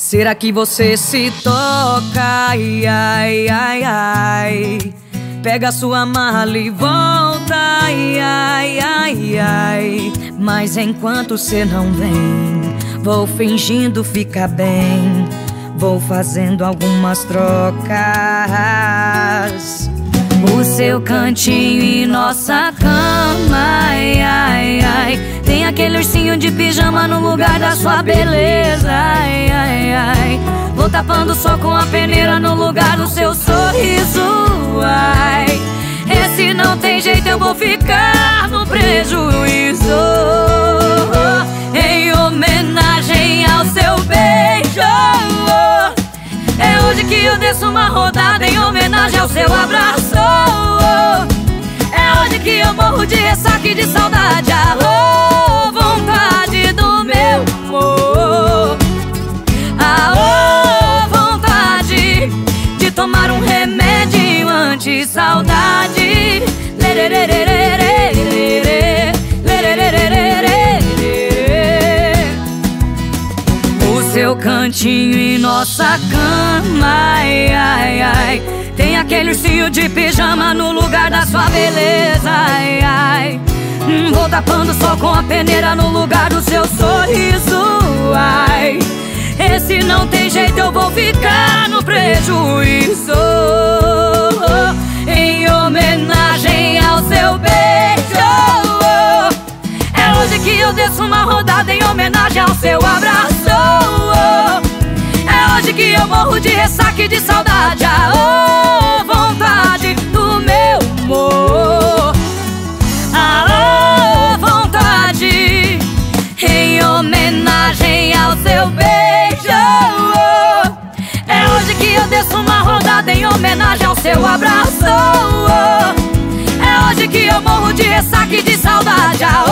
Será que você se toca? Ai, ai, ai, ai. Pega sua mala e volta. Ai, ai, ai, ai. Mas enquanto você não vem, vou fingindo ficar bem. Vou fazendo algumas trocas. O seu cantinho e nossa cama. Ai, ai, ai. Tem aquele ursinho de pijama no lugar da sua beleza. Ai, ai. Vou tapando só com a peneira no lugar do seu sorriso. Ai, esse não tem jeito, eu vou ficar no prejuízo. Em homenagem ao seu beijo. É hoje que eu desço uma rodada em homenagem ao seu abraço. É hoje que eu morro de ressaca e de saudade. Remédio anti-saudade. O seu cantinho e nossa cama, ai, ai, ai. Tem aquele ursinho de pijama no lugar da sua beleza, ai, ai. Hum, Vou tapando só com a peneira no lugar do seu sorriso, ai. Esse não tem jeito, eu vou ficar no prejuízo. Que eu desço uma rodada em homenagem ao seu abraço. É hoje que eu morro de ressaca e de saudade. Alô, vontade do meu amor. Alô, vontade. Em homenagem ao seu beijo. É hoje que eu desço uma rodada em homenagem ao seu abraço. É hoje que eu morro de ressaca e de saudade. Aô,